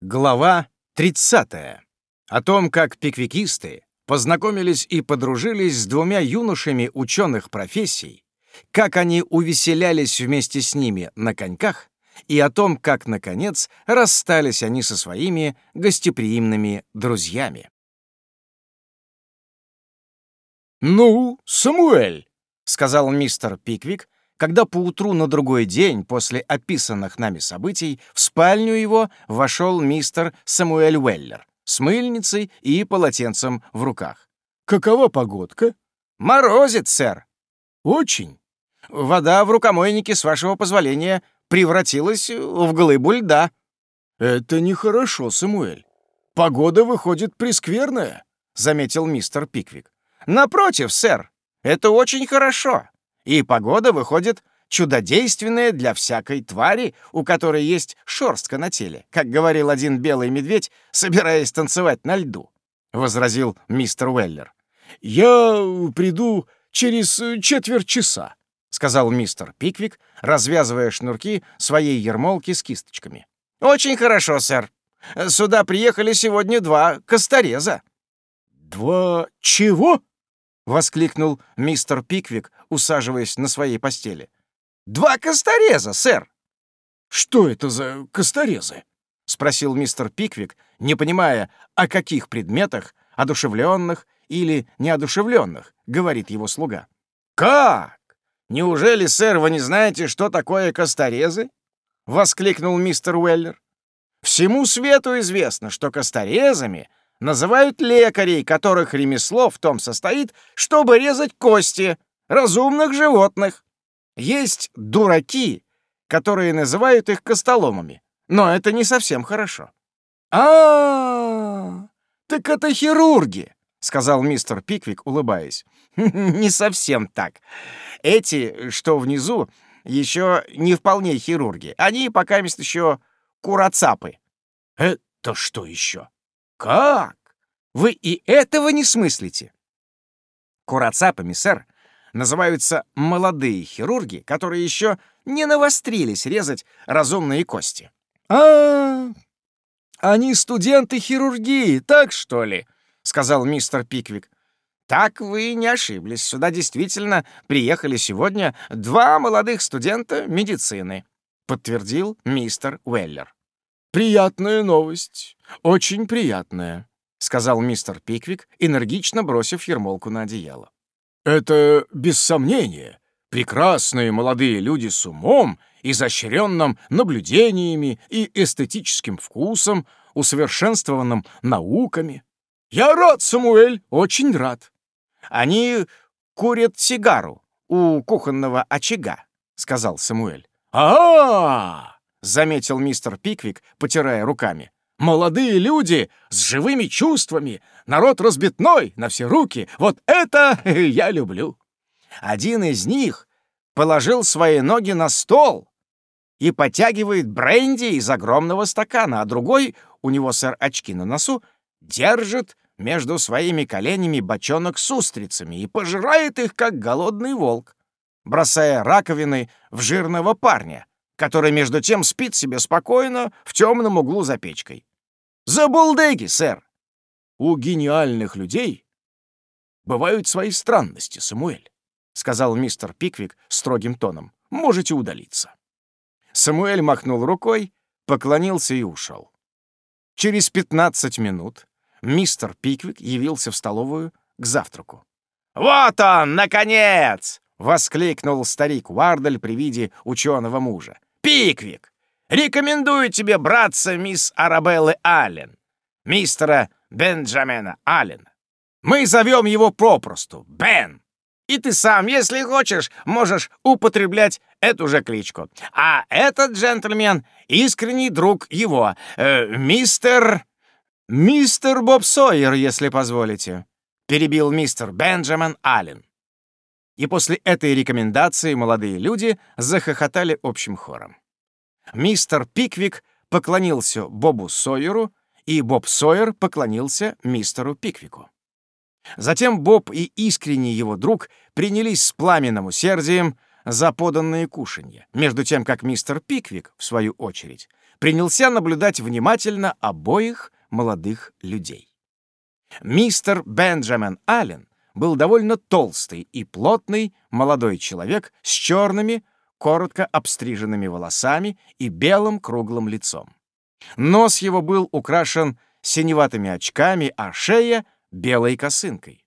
Глава 30. О том, как пиквикисты познакомились и подружились с двумя юношами ученых профессий, как они увеселялись вместе с ними на коньках, и о том, как, наконец, расстались они со своими гостеприимными друзьями. «Ну, Самуэль», — сказал мистер Пиквик, когда поутру на другой день после описанных нами событий в спальню его вошел мистер Самуэль Уэллер с мыльницей и полотенцем в руках. «Какова погодка?» «Морозит, сэр». «Очень». «Вода в рукомойнике, с вашего позволения, превратилась в глыбу льда». «Это нехорошо, Самуэль. Погода выходит прескверная», — заметил мистер Пиквик. «Напротив, сэр, это очень хорошо и погода выходит чудодейственная для всякой твари, у которой есть шерстка на теле, как говорил один белый медведь, собираясь танцевать на льду», — возразил мистер Уэллер. «Я приду через четверть часа», — сказал мистер Пиквик, развязывая шнурки своей ермолки с кисточками. «Очень хорошо, сэр. Сюда приехали сегодня два костореза». «Два чего?» — воскликнул мистер Пиквик, усаживаясь на своей постели. «Два костореза, сэр!» «Что это за косторезы?» — спросил мистер Пиквик, не понимая, о каких предметах, одушевленных или неодушевленных, говорит его слуга. «Как? Неужели, сэр, вы не знаете, что такое косторезы?» — воскликнул мистер Уэллер. «Всему свету известно, что косторезами называют лекарей, которых ремесло в том состоит, чтобы резать кости разумных животных. Есть дураки, которые называют их костоломами, но это не совсем хорошо. а, -а, -а так это хирурги, — сказал мистер Пиквик, улыбаясь. «Не совсем так. Эти, что внизу, еще не вполне хирурги. Они пока еще курацапы». «Это что еще?» «Как? Вы и этого не смыслите?» Курацапами, сэр, называются молодые хирурги, которые еще не навострились резать разумные кости. а, они студенты хирургии, так что ли?» — сказал мистер Пиквик. «Так вы не ошиблись. Сюда действительно приехали сегодня два молодых студента медицины», — подтвердил мистер Уэллер. «Приятная новость. Очень приятная», — сказал мистер Пиквик, энергично бросив ермолку на одеяло. «Это, без сомнения, прекрасные молодые люди с умом, изощренным наблюдениями и эстетическим вкусом, усовершенствованным науками. Я рад, Самуэль, очень рад. Они курят сигару у кухонного очага», — сказал Самуэль. «А-а-а!» — заметил мистер Пиквик, потирая руками. «Молодые люди с живыми чувствами, народ разбитной на все руки. Вот это я люблю!» Один из них положил свои ноги на стол и потягивает бренди из огромного стакана, а другой, у него, сэр, очки на носу, держит между своими коленями бочонок с устрицами и пожирает их, как голодный волк, бросая раковины в жирного парня, который, между тем, спит себе спокойно в темном углу за печкой. За булдеги, сэр! У гениальных людей бывают свои странности, Самуэль, — сказал мистер Пиквик строгим тоном. Можете удалиться. Самуэль махнул рукой, поклонился и ушел. Через пятнадцать минут мистер Пиквик явился в столовую к завтраку. «Вот он, наконец!» — воскликнул старик Уардель при виде ученого мужа. Пиквик, рекомендую тебе братца мисс Арабеллы Аллен, мистера Бенджамина Аллена. Мы зовем его попросту Бен. И ты сам, если хочешь, можешь употреблять эту же кличку. А этот джентльмен — искренний друг его, э, мистер... «Мистер Боб Сойер, если позволите», — перебил мистер Бенджамин Аллен. И после этой рекомендации молодые люди захохотали общим хором. Мистер Пиквик поклонился Бобу Сойеру, и Боб Сойер поклонился мистеру Пиквику. Затем Боб и искренний его друг принялись с пламенным усердием за поданные кушанья, между тем как мистер Пиквик, в свою очередь, принялся наблюдать внимательно обоих молодых людей. Мистер Бенджамин Аллен был довольно толстый и плотный молодой человек с черными, коротко обстриженными волосами и белым круглым лицом. Нос его был украшен синеватыми очками, а шея — белой косынкой.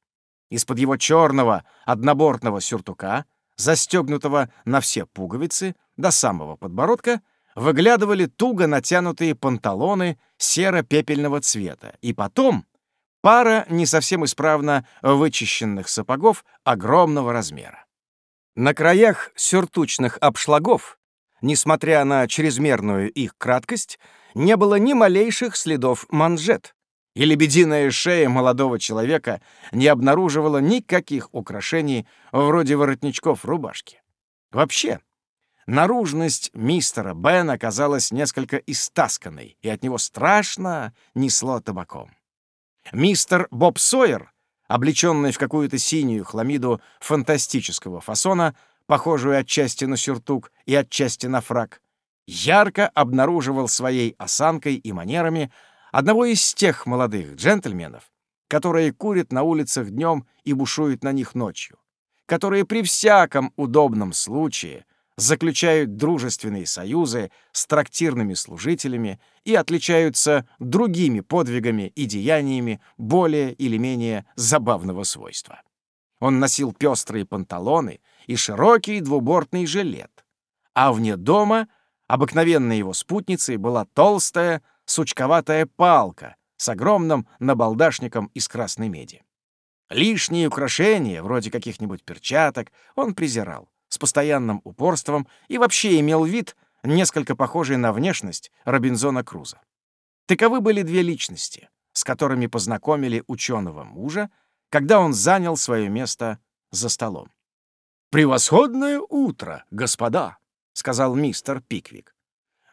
Из-под его черного однобортного сюртука, застегнутого на все пуговицы до самого подбородка, выглядывали туго натянутые панталоны серо-пепельного цвета, и потом пара не совсем исправно вычищенных сапогов огромного размера. На краях сюртучных обшлагов, несмотря на чрезмерную их краткость, не было ни малейших следов манжет, и лебединая шея молодого человека не обнаруживала никаких украшений вроде воротничков рубашки. Вообще, наружность мистера Бен оказалась несколько истасканной, и от него страшно несло табаком. Мистер Боб Сойер, облеченный в какую-то синюю хламиду фантастического фасона, похожую отчасти на сюртук и отчасти на фраг, ярко обнаруживал своей осанкой и манерами одного из тех молодых джентльменов, которые курят на улицах днем и бушуют на них ночью, которые при всяком удобном случае заключают дружественные союзы с трактирными служителями и отличаются другими подвигами и деяниями более или менее забавного свойства. Он носил пестрые панталоны и широкий двубортный жилет, а вне дома обыкновенной его спутницей была толстая сучковатая палка с огромным набалдашником из красной меди. Лишние украшения, вроде каких-нибудь перчаток, он презирал с постоянным упорством и вообще имел вид, несколько похожий на внешность Робинзона Круза. Таковы были две личности, с которыми познакомили ученого мужа, когда он занял свое место за столом. «Превосходное утро, господа!» — сказал мистер Пиквик.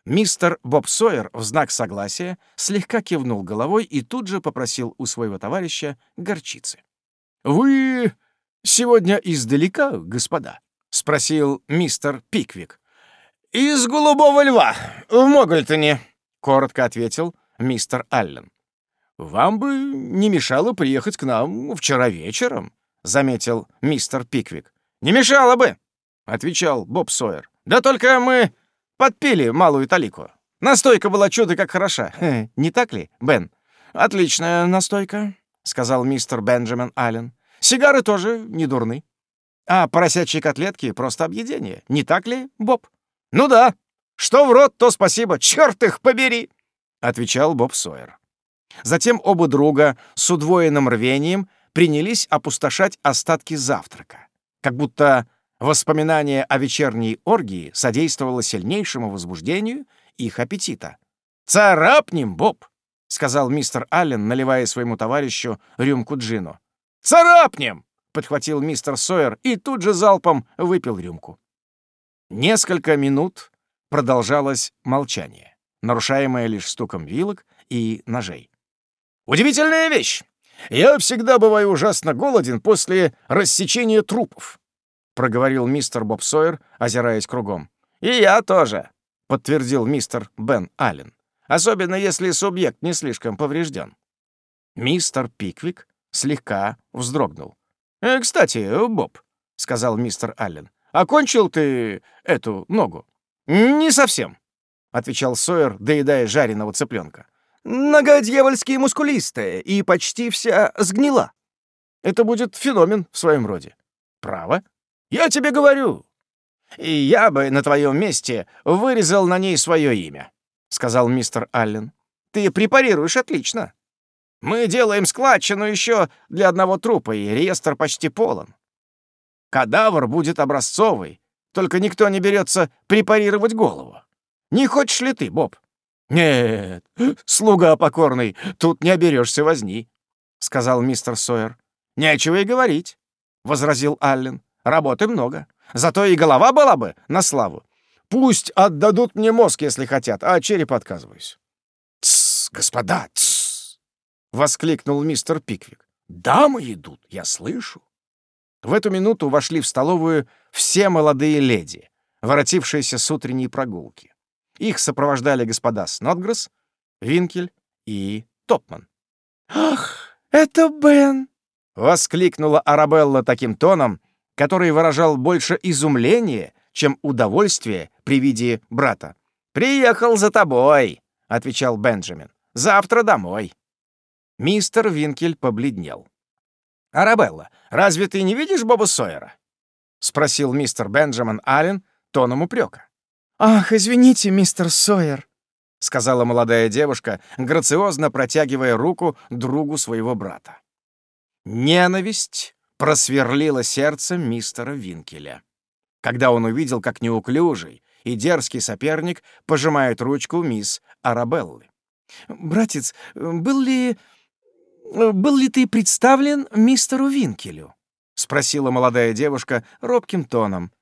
Мистер Боб Сойер в знак согласия слегка кивнул головой и тут же попросил у своего товарища горчицы. «Вы сегодня издалека, господа?» — спросил мистер Пиквик. «Из Голубого Льва, в Могльтоне», — коротко ответил мистер Аллен. «Вам бы не мешало приехать к нам вчера вечером», — заметил мистер Пиквик. «Не мешало бы», — отвечал Боб Сойер. «Да только мы Подпили малую талику. Настойка была чудо как хороша. Не так ли, Бен? Отличная настойка, сказал мистер Бенджамин Аллен. Сигары тоже не дурны. А поросячьи котлетки — просто объедение. Не так ли, Боб? Ну да. Что в рот, то спасибо. Черт их побери! Отвечал Боб Сойер. Затем оба друга с удвоенным рвением принялись опустошать остатки завтрака. Как будто Воспоминание о вечерней оргии содействовало сильнейшему возбуждению их аппетита. «Царапнем, Боб!» — сказал мистер Аллен, наливая своему товарищу рюмку джину. «Царапнем!» — подхватил мистер Сойер и тут же залпом выпил рюмку. Несколько минут продолжалось молчание, нарушаемое лишь стуком вилок и ножей. «Удивительная вещь! Я всегда бываю ужасно голоден после рассечения трупов проговорил мистер Боб Сойер, озираясь кругом. «И я тоже», — подтвердил мистер Бен Аллен. «Особенно если субъект не слишком поврежден». Мистер Пиквик слегка вздрогнул. «Э, «Кстати, Боб», — сказал мистер Аллен, — «окончил ты эту ногу?» «Не совсем», — отвечал Сойер, доедая жареного цыпленка. «Нога дьявольски мускулистая и почти вся сгнила. Это будет феномен в своем роде». «Право?» Я тебе говорю. И я бы на твоем месте вырезал на ней свое имя, сказал мистер Аллен. Ты препарируешь отлично. Мы делаем складчину еще для одного трупа, и реестр почти полон. Кадавр будет образцовый, только никто не берется препарировать голову. Не хочешь ли ты, Боб? Нет, слуга покорный, тут не оберешься возни, сказал мистер Сойер. Нечего и говорить, возразил Аллен. Работы много. Зато и голова была бы на славу. Пусть отдадут мне мозг, если хотят, а череп отказываюсь». «Тссс, господа, тссс!» — воскликнул мистер Пиквик. «Дамы идут, я слышу». В эту минуту вошли в столовую все молодые леди, воротившиеся с утренней прогулки. Их сопровождали господа Снотгресс, Винкель и Топман. «Ах, это Бен!» — воскликнула Арабелла таким тоном, который выражал больше изумление, чем удовольствие при виде брата. «Приехал за тобой», — отвечал Бенджамин. «Завтра домой». Мистер Винкель побледнел. «Арабелла, разве ты не видишь Боба Сойера?» — спросил мистер Бенджамин Аллен тоном упрека. «Ах, извините, мистер Сойер», — сказала молодая девушка, грациозно протягивая руку другу своего брата. Ненависть просверлила сердце мистера Винкеля, когда он увидел, как неуклюжий и дерзкий соперник пожимает ручку мисс Арабеллы. «Братец, был ли... был ли ты представлен мистеру Винкелю?» — спросила молодая девушка робким тоном.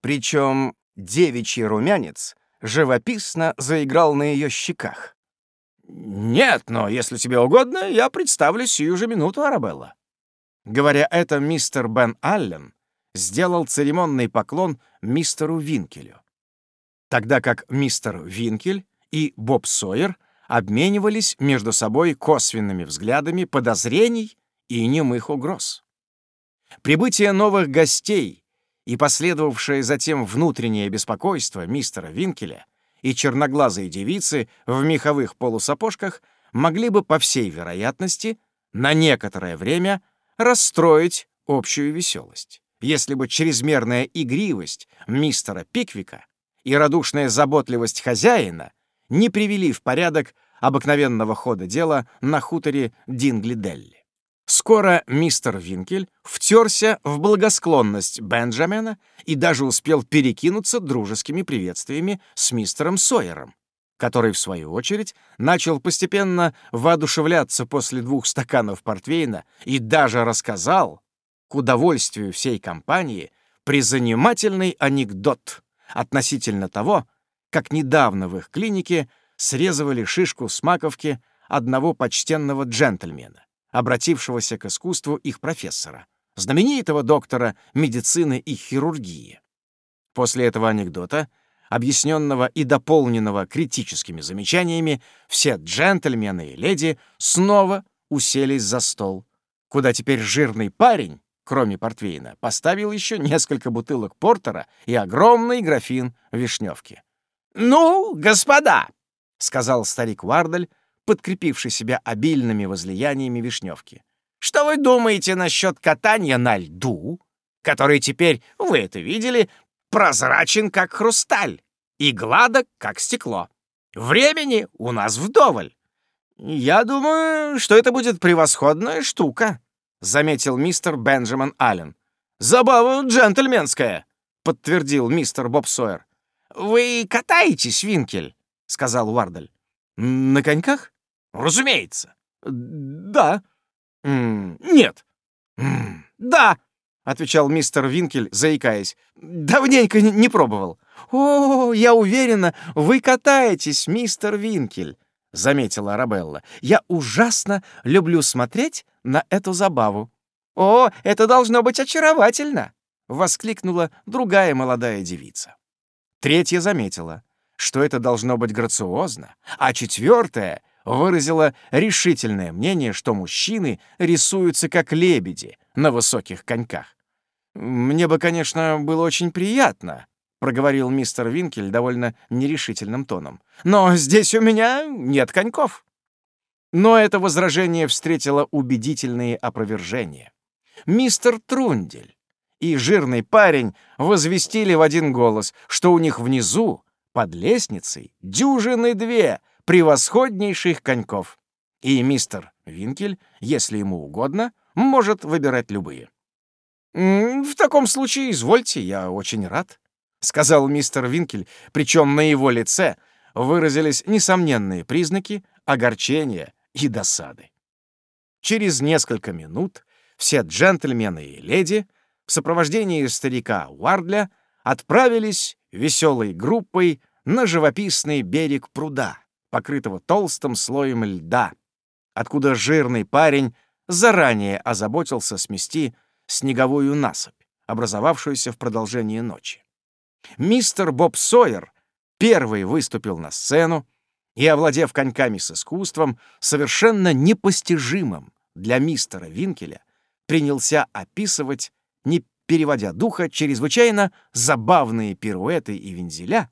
Причем девичий румянец живописно заиграл на ее щеках. «Нет, но если тебе угодно, я представлю сию же минуту, Арабелла». Говоря это, мистер Бен Аллен сделал церемонный поклон мистеру Винкелю, тогда как мистер Винкель и Боб Сойер обменивались между собой косвенными взглядами подозрений и немых угроз. Прибытие новых гостей и последовавшее затем внутреннее беспокойство мистера Винкеля и черноглазые девицы в меховых полусапожках могли бы, по всей вероятности, на некоторое время расстроить общую веселость, если бы чрезмерная игривость мистера Пиквика и радушная заботливость хозяина не привели в порядок обыкновенного хода дела на хуторе Дингли-Делли. Скоро мистер Винкель втерся в благосклонность Бенджамина и даже успел перекинуться дружескими приветствиями с мистером Сойером, который, в свою очередь, начал постепенно воодушевляться после двух стаканов портвейна и даже рассказал, к удовольствию всей компании, призанимательный анекдот относительно того, как недавно в их клинике срезывали шишку с маковки одного почтенного джентльмена обратившегося к искусству их профессора, знаменитого доктора медицины и хирургии. После этого анекдота, объясненного и дополненного критическими замечаниями, все джентльмены и леди снова уселись за стол, куда теперь жирный парень, кроме портвейна, поставил еще несколько бутылок портера и огромный графин вишневки. «Ну, господа!» — сказал старик Вардель, подкрепивший себя обильными возлияниями вишневки. «Что вы думаете насчет катания на льду, который теперь, вы это видели, прозрачен, как хрусталь, и гладок, как стекло? Времени у нас вдоволь. Я думаю, что это будет превосходная штука», — заметил мистер Бенджамин Аллен. «Забава джентльменская», — подтвердил мистер Боб Сойер. «Вы катаетесь, Винкель?» — сказал Уардель. «На коньках?» «Разумеется». «Да». «Нет». «Да», — отвечал мистер Винкель, заикаясь. «Давненько не пробовал». «О, я уверена, вы катаетесь, мистер Винкель», — заметила Арабелла. «Я ужасно люблю смотреть на эту забаву». «О, это должно быть очаровательно!» — воскликнула другая молодая девица. Третья заметила, что это должно быть грациозно, а четвертая выразила решительное мнение, что мужчины рисуются как лебеди на высоких коньках. «Мне бы, конечно, было очень приятно», — проговорил мистер Винкель довольно нерешительным тоном. «Но здесь у меня нет коньков». Но это возражение встретило убедительные опровержения. Мистер Трундель и жирный парень возвестили в один голос, что у них внизу, под лестницей, дюжины две превосходнейших коньков. И мистер Винкель, если ему угодно, может выбирать любые. «В таком случае, извольте, я очень рад», — сказал мистер Винкель, причем на его лице выразились несомненные признаки огорчения и досады. Через несколько минут все джентльмены и леди в сопровождении старика Уардля отправились веселой группой на живописный берег пруда, покрытого толстым слоем льда, откуда жирный парень заранее озаботился смести снеговую насыпь, образовавшуюся в продолжении ночи. Мистер Боб Сойер первый выступил на сцену и, овладев коньками с искусством, совершенно непостижимым для мистера Винкеля, принялся описывать, не переводя духа, чрезвычайно забавные пируэты и вензеля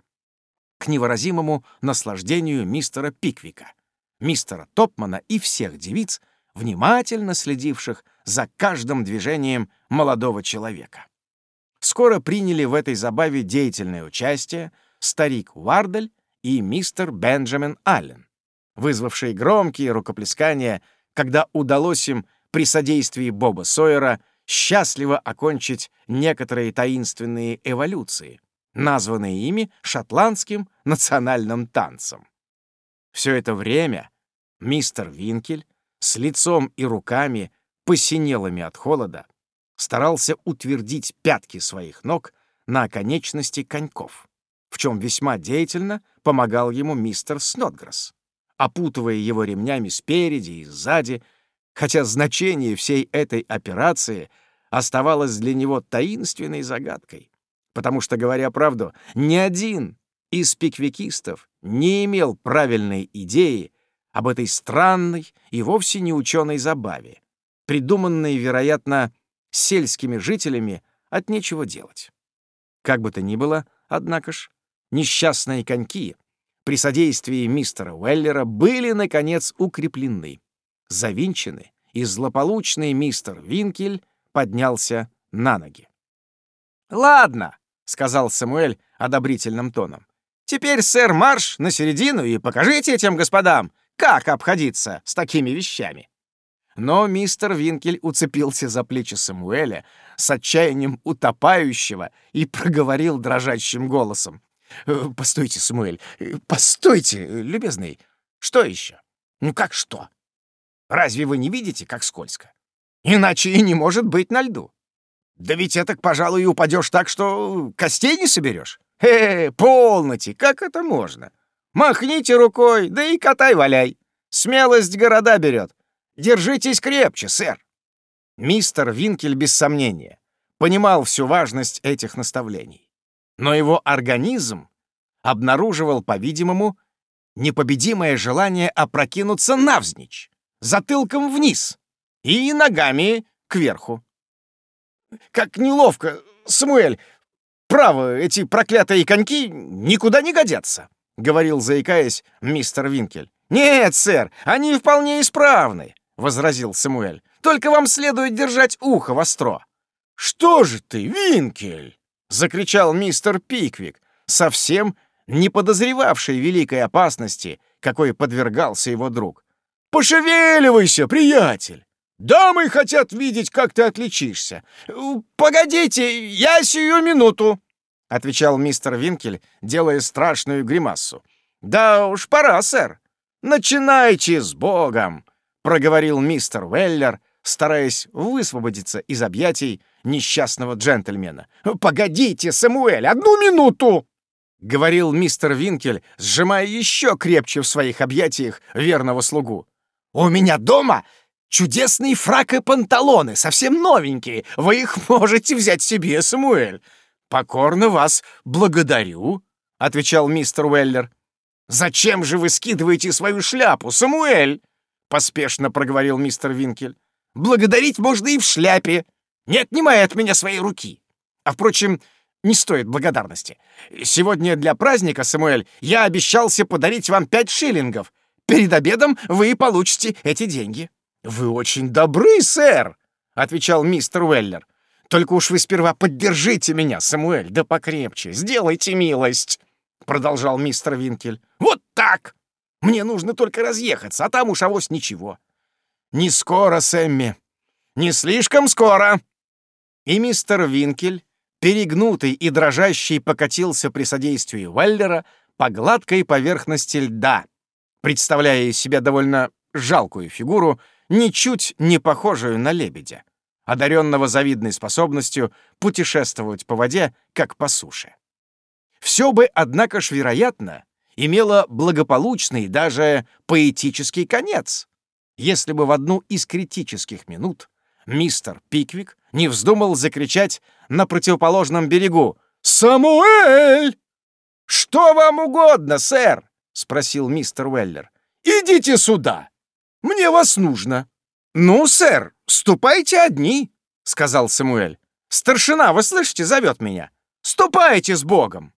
к невыразимому наслаждению мистера Пиквика, мистера Топмана и всех девиц, внимательно следивших за каждым движением молодого человека. Скоро приняли в этой забаве деятельное участие старик Уардель и мистер Бенджамин Аллен, вызвавшие громкие рукоплескания, когда удалось им при содействии Боба Сойера счастливо окончить некоторые таинственные эволюции, названные ими шотландским национальным танцем. Все это время мистер Винкель с лицом и руками, посинелыми от холода, старался утвердить пятки своих ног на оконечности коньков, в чем весьма деятельно помогал ему мистер Снотгресс, опутывая его ремнями спереди и сзади, хотя значение всей этой операции оставалось для него таинственной загадкой, потому что, говоря правду, ни один из пиквикистов не имел правильной идеи об этой странной и вовсе не ученой забаве, придуманной, вероятно, сельскими жителями от нечего делать. Как бы то ни было, однако ж, несчастные коньки при содействии мистера Уэллера были, наконец, укреплены, завинчены, и злополучный мистер Винкель поднялся на ноги. «Ладно», — сказал Самуэль одобрительным тоном. «Теперь, сэр, марш на середину и покажите этим господам, как обходиться с такими вещами?» Но мистер Винкель уцепился за плечи Самуэля с отчаянием утопающего и проговорил дрожащим голосом. «Э, «Постойте, Самуэль, э, постойте, любезный. Что еще?» «Ну как что? Разве вы не видите, как скользко? Иначе и не может быть на льду. Да ведь это, пожалуй, упадешь так, что костей не соберешь. Э, полноте, как это можно? Махните рукой, да и катай-валяй. Смелость города берет. Держитесь крепче, сэр. Мистер Винкель, без сомнения, понимал всю важность этих наставлений. Но его организм обнаруживал, по-видимому, непобедимое желание опрокинуться навзничь, затылком вниз и ногами кверху. Как неловко, Самуэль! Право, эти проклятые коньки никуда не годятся. — говорил, заикаясь, мистер Винкель. «Нет, сэр, они вполне исправны», — возразил Самуэль. «Только вам следует держать ухо востро». «Что же ты, Винкель?» — закричал мистер Пиквик, совсем не подозревавший великой опасности, какой подвергался его друг. «Пошевеливайся, приятель! Дамы хотят видеть, как ты отличишься. Погодите, я сию минуту!» — отвечал мистер Винкель, делая страшную гримасу. «Да уж пора, сэр. Начинайте с Богом!» — проговорил мистер Веллер, стараясь высвободиться из объятий несчастного джентльмена. «Погодите, Самуэль, одну минуту!» — говорил мистер Винкель, сжимая еще крепче в своих объятиях верного слугу. «У меня дома чудесные фрак и панталоны, совсем новенькие. Вы их можете взять себе, Самуэль. «Покорно вас благодарю», — отвечал мистер Уэллер. «Зачем же вы скидываете свою шляпу, Самуэль?» — поспешно проговорил мистер Винкель. «Благодарить можно и в шляпе. Не отнимая от меня своей руки. А, впрочем, не стоит благодарности. Сегодня для праздника, Самуэль, я обещался подарить вам пять шиллингов. Перед обедом вы получите эти деньги». «Вы очень добры, сэр», — отвечал мистер Уэллер. Только уж вы сперва поддержите меня, Самуэль, да покрепче. Сделайте милость!» Продолжал мистер Винкель. «Вот так! Мне нужно только разъехаться, а там уж авось ничего». «Не скоро, Сэмми. Не слишком скоро!» И мистер Винкель, перегнутый и дрожащий, покатился при содействии Уэллера по гладкой поверхности льда, представляя из себя довольно жалкую фигуру, ничуть не похожую на лебедя одаренного завидной способностью путешествовать по воде, как по суше. Все бы, однако ж, вероятно, имело благополучный, даже поэтический конец, если бы в одну из критических минут мистер Пиквик не вздумал закричать на противоположном берегу «Самуэль!» «Что вам угодно, сэр?» — спросил мистер Уэллер. «Идите сюда! Мне вас нужно!» «Ну, сэр, ступайте одни!» — сказал Самуэль. «Старшина, вы слышите, зовет меня! Ступайте с Богом!»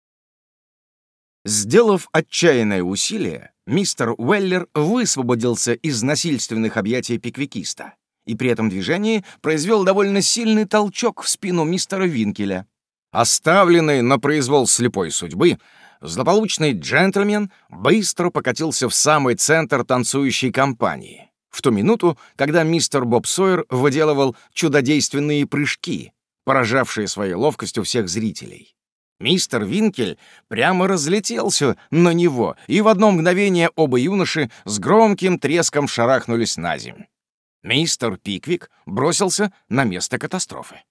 Сделав отчаянное усилие, мистер Уэллер высвободился из насильственных объятий пиквикиста и при этом движении произвел довольно сильный толчок в спину мистера Винкеля. Оставленный на произвол слепой судьбы, злополучный джентльмен быстро покатился в самый центр танцующей компании, в ту минуту, когда мистер Боб Сойер выделывал чудодейственные прыжки, поражавшие своей ловкостью всех зрителей. Мистер Винкель прямо разлетелся на него, и в одно мгновение оба юноши с громким треском шарахнулись на землю. Мистер Пиквик бросился на место катастрофы.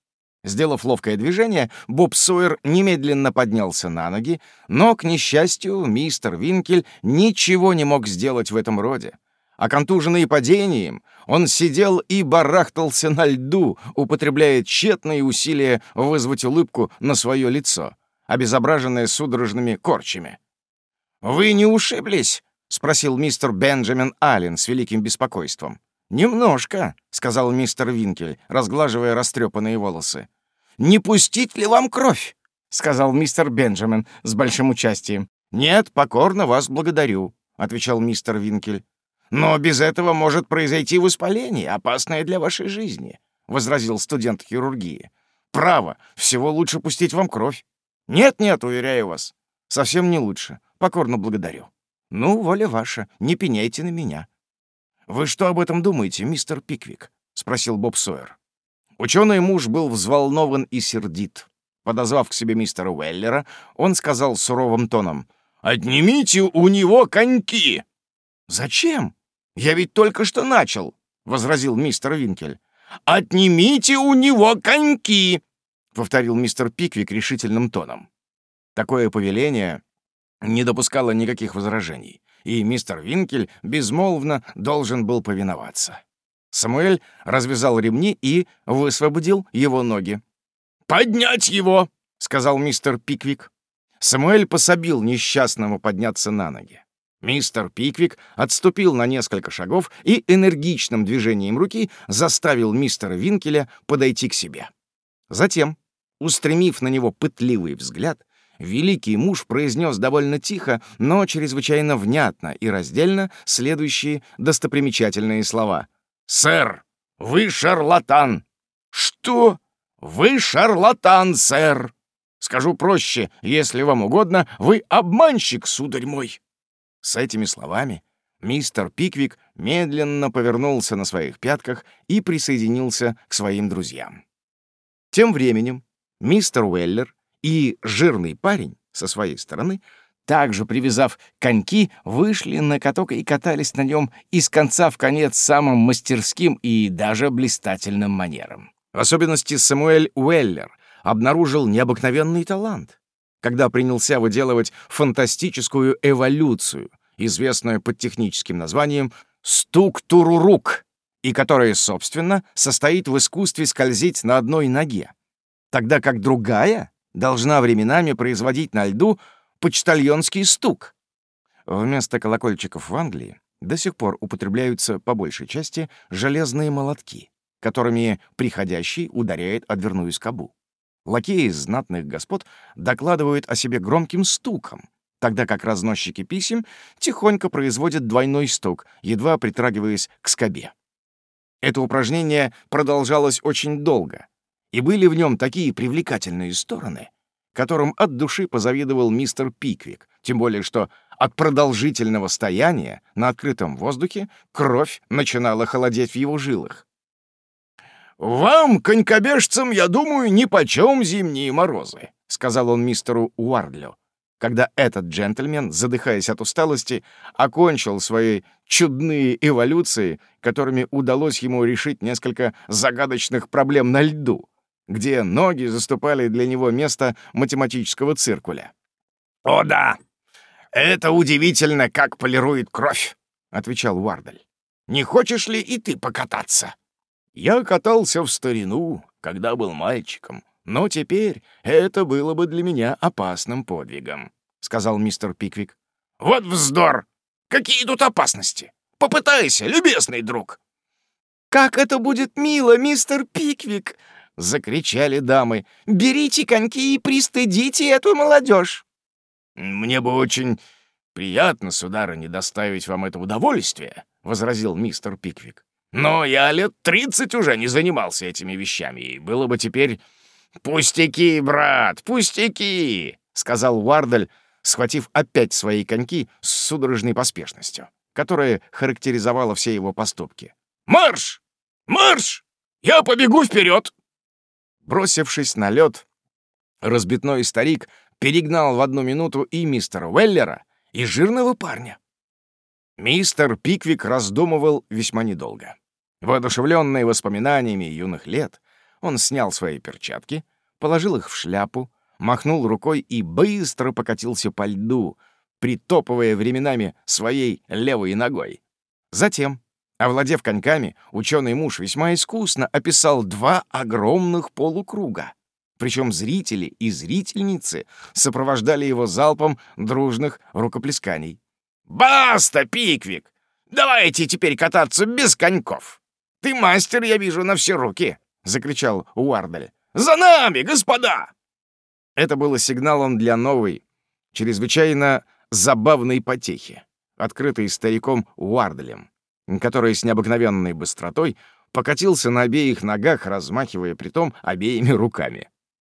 Сделав ловкое движение, Боб Сойер немедленно поднялся на ноги, но, к несчастью, мистер Винкель ничего не мог сделать в этом роде. А контуженный падением, он сидел и барахтался на льду, употребляя тщетные усилия вызвать улыбку на свое лицо — обезображенное судорожными корчами. «Вы не ушиблись?» — спросил мистер Бенджамин Аллен с великим беспокойством. «Немножко», — сказал мистер Винкель, разглаживая растрепанные волосы. «Не пустить ли вам кровь?» — сказал мистер Бенджамин с большим участием. «Нет, покорно вас благодарю», — отвечал мистер Винкель. «Но без этого может произойти воспаление, опасное для вашей жизни», — возразил студент хирургии. «Право, всего лучше пустить вам кровь. «Нет-нет, уверяю вас, совсем не лучше. Покорно благодарю. Ну, воля ваша, не пеняйте на меня». «Вы что об этом думаете, мистер Пиквик?» — спросил Боб Сойер. Ученый муж был взволнован и сердит. Подозвав к себе мистера Уэллера, он сказал суровым тоном, «Отнимите у него коньки!» «Зачем? Я ведь только что начал», — возразил мистер Винкель. «Отнимите у него коньки!» повторил мистер Пиквик решительным тоном. Такое повеление не допускало никаких возражений, и мистер Винкель безмолвно должен был повиноваться. Самуэль развязал ремни и высвободил его ноги. «Поднять его!» — сказал мистер Пиквик. Самуэль пособил несчастному подняться на ноги. Мистер Пиквик отступил на несколько шагов и энергичным движением руки заставил мистера Винкеля подойти к себе. Затем Устремив на него пытливый взгляд, великий муж произнес довольно тихо, но чрезвычайно внятно и раздельно следующие достопримечательные слова. «Сэр, вы шарлатан!» «Что? Вы шарлатан, сэр!» «Скажу проще, если вам угодно, вы обманщик, сударь мой!» С этими словами мистер Пиквик медленно повернулся на своих пятках и присоединился к своим друзьям. Тем временем мистер Уэллер и жирный парень со своей стороны, также привязав коньки, вышли на каток и катались на нем из конца в конец самым мастерским и даже блистательным манером. В особенности Самуэль Уэллер обнаружил необыкновенный талант, когда принялся выделывать фантастическую эволюцию, известную под техническим названием «стук-турурук», и которая, собственно, состоит в искусстве скользить на одной ноге тогда как другая должна временами производить на льду почтальонский стук. Вместо колокольчиков в Англии до сих пор употребляются по большей части железные молотки, которыми приходящий ударяет о дверную скобу. Лакеи знатных господ докладывают о себе громким стуком, тогда как разносчики писем тихонько производят двойной стук, едва притрагиваясь к скобе. Это упражнение продолжалось очень долго, и были в нем такие привлекательные стороны, которым от души позавидовал мистер Пиквик, тем более что от продолжительного стояния на открытом воздухе кровь начинала холодеть в его жилах. «Вам, конькобежцам, я думаю, нипочем зимние морозы», — сказал он мистеру Уардлю, когда этот джентльмен, задыхаясь от усталости, окончил свои чудные эволюции, которыми удалось ему решить несколько загадочных проблем на льду где ноги заступали для него место математического циркуля. «О да! Это удивительно, как полирует кровь!» — отвечал Уардель. «Не хочешь ли и ты покататься?» «Я катался в старину, когда был мальчиком, но теперь это было бы для меня опасным подвигом», — сказал мистер Пиквик. «Вот вздор! Какие тут опасности! Попытайся, любезный друг!» «Как это будет мило, мистер Пиквик!» — закричали дамы. «Берите коньки и пристыдите эту молодежь!» «Мне бы очень приятно, сударыня, доставить вам это удовольствие», — возразил мистер Пиквик. «Но я лет тридцать уже не занимался этими вещами, и было бы теперь...» «Пустяки, брат, пустяки!» — сказал Уардель, схватив опять свои коньки с судорожной поспешностью, которая характеризовала все его поступки. «Марш! Марш! Я побегу вперед!» Бросившись на лед, разбитной старик перегнал в одну минуту и мистера Уэллера, и жирного парня. Мистер Пиквик раздумывал весьма недолго. Воодушевленный воспоминаниями юных лет, он снял свои перчатки, положил их в шляпу, махнул рукой и быстро покатился по льду, притопывая временами своей левой ногой. Затем, овладев коньками, ученый муж весьма искусно описал два огромных полукруга. Причем зрители и зрительницы сопровождали его залпом дружных рукоплесканий. «Баста, Пиквик! Давайте теперь кататься без коньков! Ты мастер, я вижу, на все руки!» — закричал Уардаль. «За нами, господа!» Это было сигналом для новой, чрезвычайно забавной потехи, открытой стариком Уарделем, который с необыкновенной быстротой покатился на обеих ногах, размахивая притом обеими руками.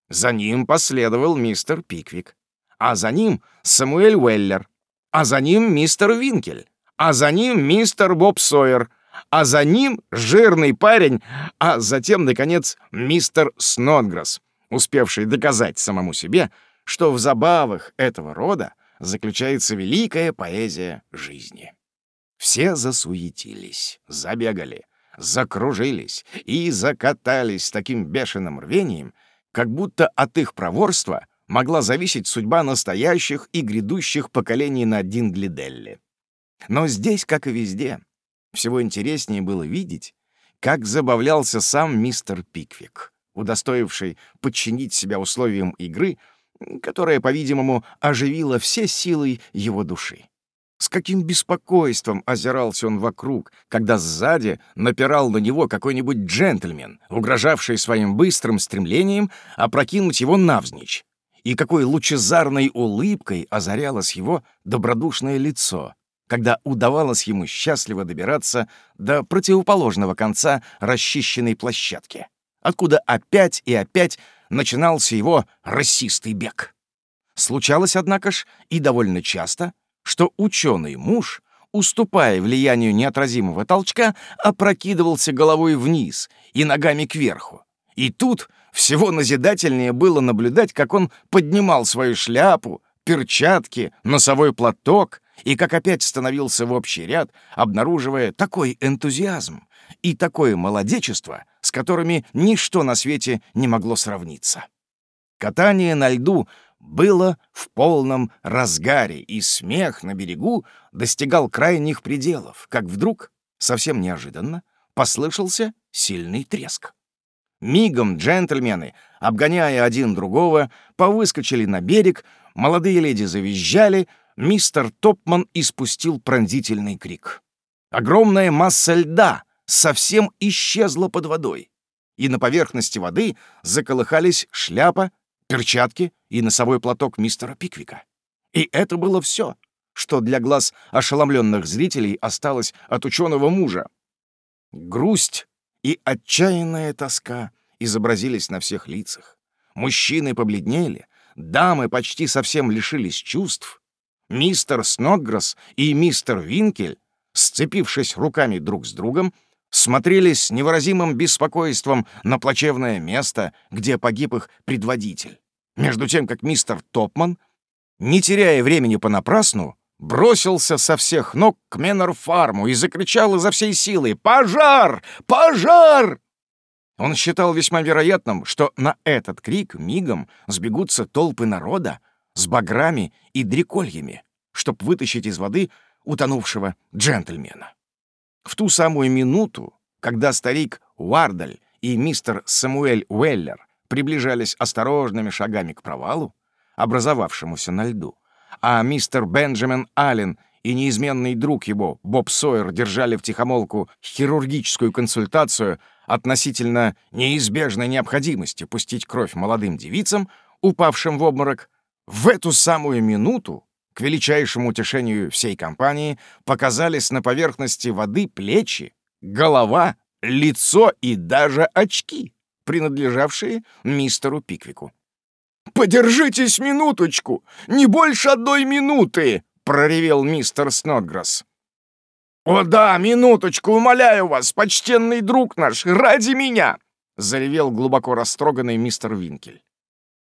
За ним последовал мистер Пиквик, а за ним Самуэль Уэллер, а за ним мистер Винкель, а за ним мистер Боб Сойер, а за ним жирный парень, а затем, наконец, мистер Снодгресс, успевший доказать самому себе, что в забавах этого рода заключается великая поэзия жизни. Все засуетились, забегали, закружились и закатались с таким бешеным рвением, как будто от их проворства могла зависеть судьба настоящих и грядущих поколений на один Глиделли. Но здесь, как и везде, всего интереснее было видеть, как забавлялся сам мистер Пиквик, удостоивший подчинить себя условиям игры, которая, по-видимому, оживила все силы его души. С каким беспокойством озирался он вокруг, когда сзади напирал на него какой-нибудь джентльмен, угрожавший своим быстрым стремлением опрокинуть его навзничь. И какой лучезарной улыбкой озарялось его добродушное лицо, когда удавалось ему счастливо добираться до противоположного конца расчищенной площадки, откуда опять и опять начинался его расистый бег. Случалось, однако ж, и довольно часто — что ученый муж, уступая влиянию неотразимого толчка, опрокидывался головой вниз и ногами кверху. И тут всего назидательнее было наблюдать, как он поднимал свою шляпу, перчатки, носовой платок и как опять становился в общий ряд, обнаруживая такой энтузиазм и такое молодечество, с которыми ничто на свете не могло сравниться. Катание на льду было в полном разгаре, и смех на берегу достигал крайних пределов, как вдруг, совсем неожиданно, послышался сильный треск. Мигом джентльмены, обгоняя один другого, повыскочили на берег, молодые леди завизжали, мистер Топман испустил пронзительный крик. Огромная масса льда совсем исчезла под водой, и на поверхности воды заколыхались шляпа, перчатки и носовой платок мистера Пиквика. И это было все, что для глаз ошеломленных зрителей осталось от ученого мужа. Грусть и отчаянная тоска изобразились на всех лицах. Мужчины побледнели, дамы почти совсем лишились чувств. Мистер Снотгресс и мистер Винкель, сцепившись руками друг с другом, смотрели с невыразимым беспокойством на плачевное место, где погиб их предводитель. Между тем, как мистер Топман, не теряя времени понапрасну, бросился со всех ног к Меннер-фарму и закричал изо всей силы «Пожар! Пожар!» Он считал весьма вероятным, что на этот крик мигом сбегутся толпы народа с баграми и дрекольями, чтобы вытащить из воды утонувшего джентльмена. В ту самую минуту, когда старик Уардаль и мистер Самуэль Уэллер приближались осторожными шагами к провалу, образовавшемуся на льду, а мистер Бенджамин Аллен и неизменный друг его, Боб Сойер, держали в тихомолку хирургическую консультацию относительно неизбежной необходимости пустить кровь молодым девицам, упавшим в обморок, в эту самую минуту, к величайшему утешению всей компании, показались на поверхности воды плечи, голова, лицо и даже очки, принадлежавшие мистеру Пиквику. «Подержитесь минуточку! Не больше одной минуты!» проревел мистер Снотграсс. «О да, минуточку, умоляю вас, почтенный друг наш, ради меня!» — заревел глубоко растроганный мистер Винкель.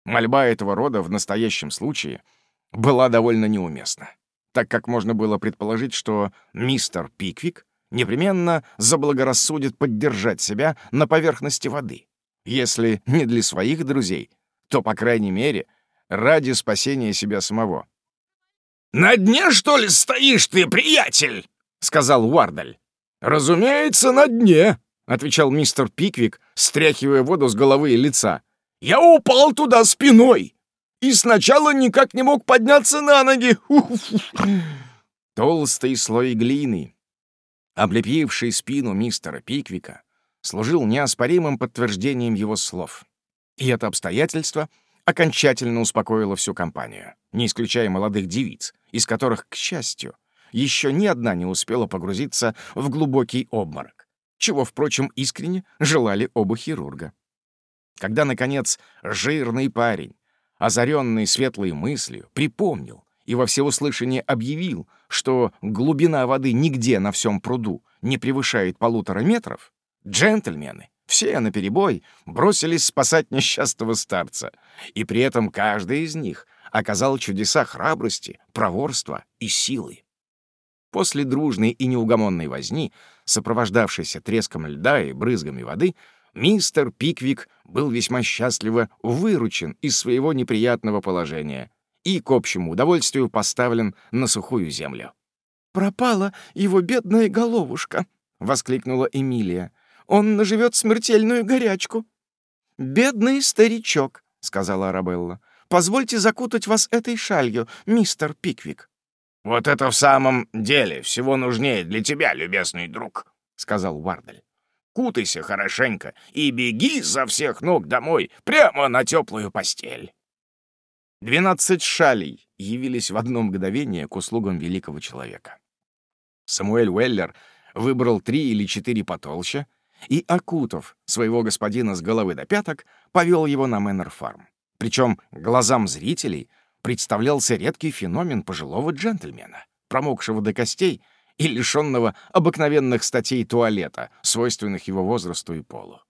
Мольба этого рода в настоящем случае была довольно неуместна, так как можно было предположить, что мистер Пиквик непременно заблагорассудит поддержать себя на поверхности воды, если не для своих друзей, то, по крайней мере, ради спасения себя самого. «На дне, что ли, стоишь ты, приятель?» — сказал Уардаль. «Разумеется, на дне», — отвечал мистер Пиквик, стряхивая воду с головы и лица. «Я упал туда спиной и сначала никак не мог подняться на ноги. Толстый слой глины, облепивший спину мистера Пиквика, служил неоспоримым подтверждением его слов. И это обстоятельство окончательно успокоило всю компанию, не исключая молодых девиц, из которых, к счастью, еще ни одна не успела погрузиться в глубокий обморок, чего, впрочем, искренне желали оба хирурга. Когда, наконец, жирный парень, озаренный светлой мыслью, припомнил и во всеуслышание объявил, что глубина воды нигде на всем пруду не превышает полутора метров, джентльмены, все наперебой, бросились спасать несчастного старца, и при этом каждый из них — оказал чудеса храбрости, проворства и силы. После дружной и неугомонной возни, сопровождавшейся треском льда и брызгами воды, мистер Пиквик был весьма счастливо выручен из своего неприятного положения и, к общему удовольствию, поставлен на сухую землю. «Пропала его бедная головушка!» — воскликнула Эмилия. «Он наживет смертельную горячку!» «Бедный старичок!» — сказала Арабелла. Позвольте закутать вас этой шалью, мистер Пиквик». «Вот это в самом деле всего нужнее для тебя, любезный друг», — сказал Вардель. «Кутайся хорошенько и беги со всех ног домой, прямо на теплую постель». Двенадцать шалей явились в одно мгновение к услугам великого человека. Самуэль Уэллер выбрал три или четыре потолще и, окутав своего господина с головы до пяток, повел его на Мэннер-фарм. Причем глазам зрителей представлялся редкий феномен пожилого джентльмена, промокшего до костей и лишенного обыкновенных статей туалета, свойственных его возрасту и полу.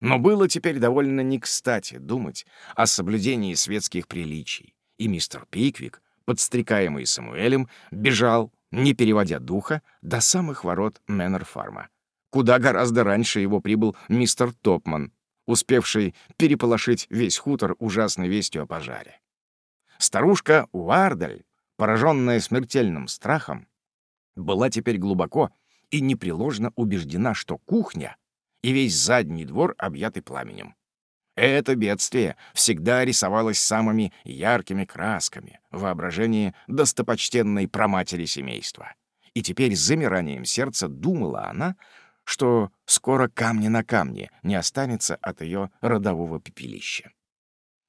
Но было теперь довольно не кстати думать о соблюдении светских приличий, и мистер Пиквик, подстрекаемый Самуэлем, бежал, не переводя духа, до самых ворот Мэннер-фарма, куда гораздо раньше его прибыл мистер Топман, успевший переполошить весь хутор ужасной вестью о пожаре. Старушка Уардаль, пораженная смертельным страхом, была теперь глубоко и непреложно убеждена, что кухня и весь задний двор объяты пламенем. Это бедствие всегда рисовалось самыми яркими красками в воображении достопочтенной проматери семейства. И теперь с замиранием сердца думала она, что скоро камни на камне не останется от ее родового пепелища.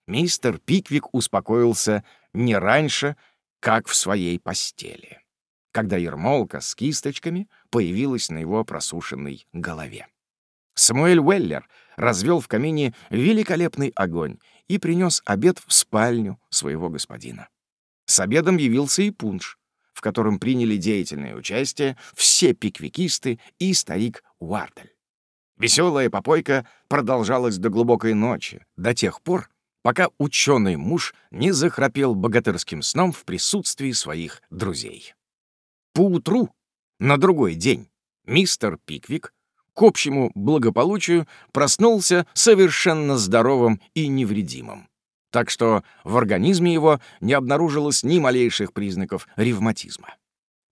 Мистер Пиквик успокоился не раньше, как в своей постели, когда ермолка с кисточками появилась на его просушенной голове. Самуэль Уэллер развел в камине великолепный огонь и принес обед в спальню своего господина. С обедом явился и пунш, в котором приняли деятельное участие все пиквикисты и старик Уартель. Веселая попойка продолжалась до глубокой ночи, до тех пор, пока ученый муж не захрапел богатырским сном в присутствии своих друзей. Поутру, на другой день, мистер Пиквик к общему благополучию проснулся совершенно здоровым и невредимым так что в организме его не обнаружилось ни малейших признаков ревматизма.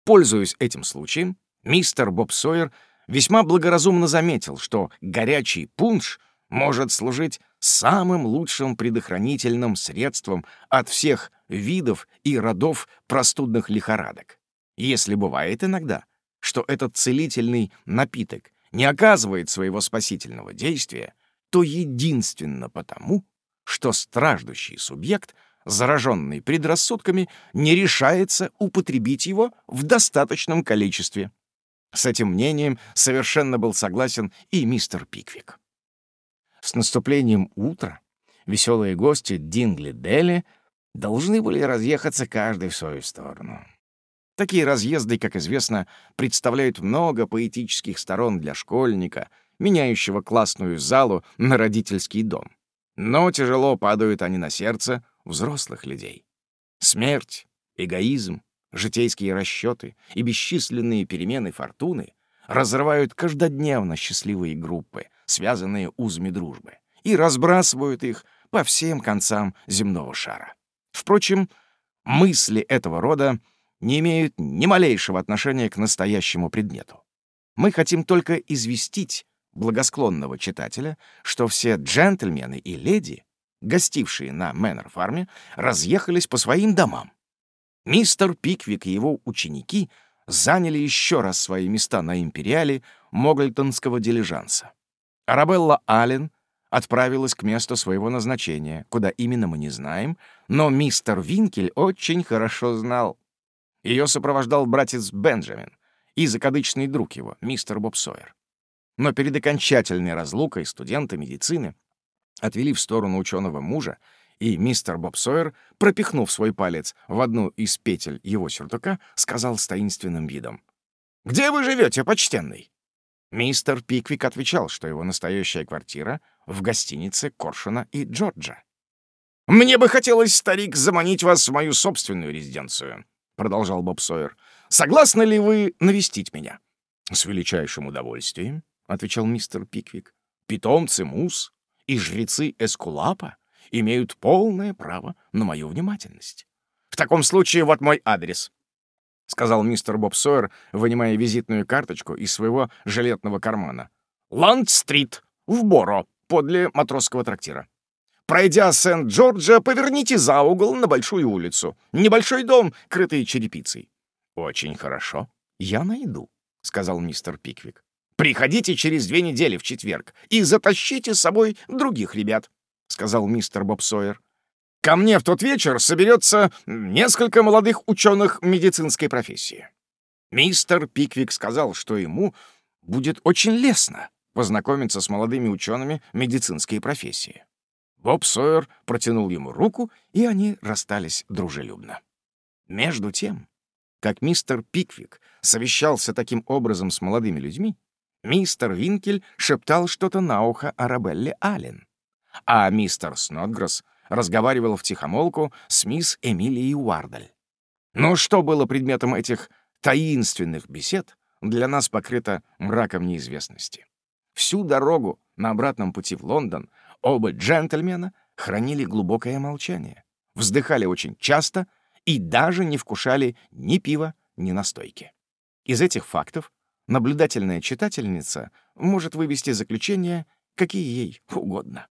Пользуясь этим случаем, мистер Боб Сойер весьма благоразумно заметил, что горячий пунш может служить самым лучшим предохранительным средством от всех видов и родов простудных лихорадок. Если бывает иногда, что этот целительный напиток не оказывает своего спасительного действия, то единственно потому, что страждущий субъект, зараженный предрассудками, не решается употребить его в достаточном количестве. С этим мнением совершенно был согласен и мистер Пиквик. С наступлением утра веселые гости Дингли-Дели должны были разъехаться каждый в свою сторону. Такие разъезды, как известно, представляют много поэтических сторон для школьника, меняющего классную залу на родительский дом. Но тяжело падают они на сердце взрослых людей. Смерть, эгоизм, житейские расчеты и бесчисленные перемены фортуны разрывают каждодневно счастливые группы, связанные узами дружбы, и разбрасывают их по всем концам земного шара. Впрочем, мысли этого рода не имеют ни малейшего отношения к настоящему предмету. Мы хотим только известить благосклонного читателя, что все джентльмены и леди, гостившие на Мэннер-фарме, разъехались по своим домам. Мистер Пиквик и его ученики заняли еще раз свои места на империале Могльтонского дилижанса. Арабелла Аллен отправилась к месту своего назначения, куда именно мы не знаем, но мистер Винкель очень хорошо знал. Ее сопровождал братец Бенджамин и закадычный друг его, мистер Боб Сойер. Но перед окончательной разлукой студенты медицины отвели в сторону ученого мужа, и мистер Боб Сойер, пропихнув свой палец в одну из петель его сюртука, сказал с таинственным видом. «Где вы живете, почтенный?» Мистер Пиквик отвечал, что его настоящая квартира в гостинице Коршуна и Джорджа. «Мне бы хотелось, старик, заманить вас в мою собственную резиденцию», — продолжал Боб Сойер. «Согласны ли вы навестить меня?» «С величайшим удовольствием», — отвечал мистер Пиквик. «Питомцы Мус и жрецы Эскулапа имеют полное право на мою внимательность. В таком случае вот мой адрес», — сказал мистер Боб Сойер, вынимая визитную карточку из своего жилетного кармана. «Ланд-стрит, в Боро, подле матросского трактира. Пройдя Сент-Джорджа, поверните за угол на Большую улицу. Небольшой дом, крытый черепицей». «Очень хорошо. Я найду», — сказал мистер Пиквик. Приходите через две недели в четверг и затащите с собой других ребят», — сказал мистер Боб Сойер. «Ко мне в тот вечер соберется несколько молодых ученых медицинской профессии». Мистер Пиквик сказал, что ему будет очень лестно познакомиться с молодыми учеными медицинской профессии. Боб Сойер протянул ему руку, и они расстались дружелюбно. Между тем, как мистер Пиквик совещался таким образом с молодыми людьми, Мистер Винкель шептал что-то на ухо Арабелле Аллен, а мистер Снотгресс разговаривал втихомолку с мисс Эмилией Уардаль. Но что было предметом этих таинственных бесед, для нас покрыто мраком неизвестности. Всю дорогу на обратном пути в Лондон оба джентльмена хранили глубокое молчание, вздыхали очень часто и даже не вкушали ни пива, ни настойки. Из этих фактов наблюдательная читательница может вывести заключения, какие ей угодно.